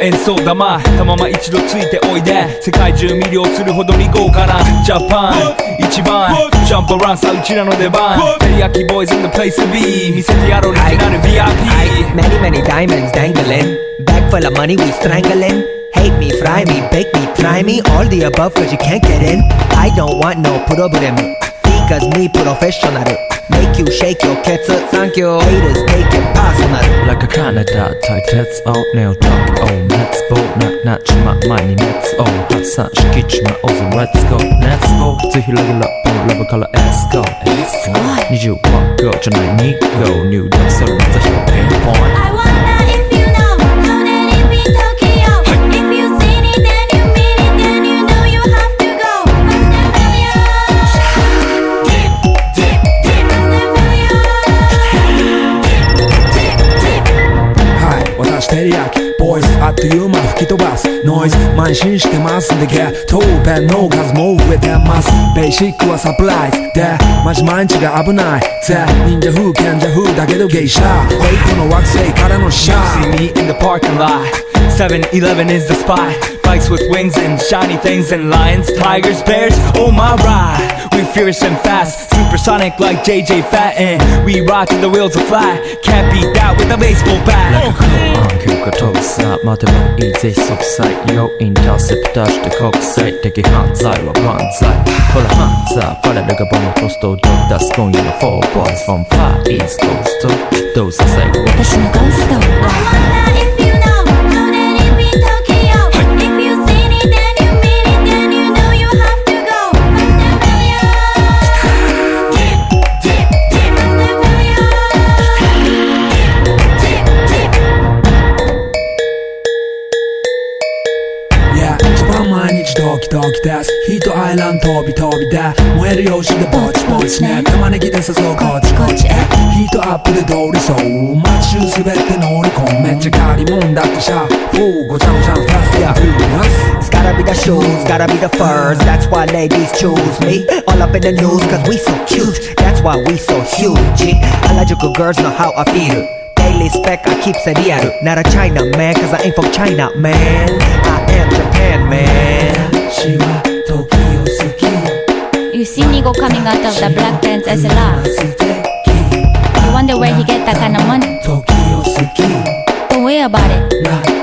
演奏玉たまま一度ついておいで世界中魅了するほどに豪華なジャパン一番ジャンプランさうちらの出番テリヤキボーイズ in the place to be 見せてやろうオリジナル VIP Many, many diamonds dangling. Bag full of money, we strangling. Hate me, fry me, bake me, try me. All the above, cause you can't get in. I don't want no problem. Because me professional. Make you shake your cats up, thank you. Haters take it personal. Like a Canada tight that's out nail Talk on let's go not nak my money, let's go that's such kitchen over let's go let's go. To hill up on love color let's go. Let's go. 21 girl tonight need go. New dance so let's go I want that ボイスあっという間吹き飛ばすノイズ慢心してますんでゲットペンの数も増えてますベーシックはサプライズでマジ毎日が危ないぜ忍者風賢者風だけどゲイシャフェイクの惑星からのシャ See ー me in the parking lot. 7-Eleven is the spot. Bikes with wings and shiny things and lions, tigers, bears. Oh my ride. We fierce and fast, supersonic like JJ Fatten. We ride till the wheels are flat. Can't beat that with a baseball bat. 暗球が か遠さまでもいいぜ即歳よインターセプターして国際的犯罪は万歳ほらハンザー。ファレルがボムトストをド出す今夜の4 boys from far east coast どうせ最後。私のゴースト毎日ドキドキですヒートアイランド飛び飛びで燃える用紙でぼちぼちね玉ねぎで誘うこっちこっちへヒートアップで通りそう街中滑って乗り込むめっちゃ借りもんだってシャフーごちゃごちゃファストや It's gotta be the shoes, gotta be the furs. That's why ladies choose me. All up in the news, cause we so cute. That's why we so huge. Harajuku girls know how I feel. Daily spec, I keep it real. Not a China man, cause I ain't from China, man. I am Japan, man. 私は時を好き You see Nigo coming out of the black pants SLR 素敵 You wonder where he get that kind of money 時を好き Don't worry about it なたの車